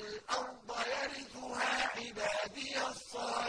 الْأَرْضَ يَرِثُهَا عِبَادِيَ الصَّالِحُونَ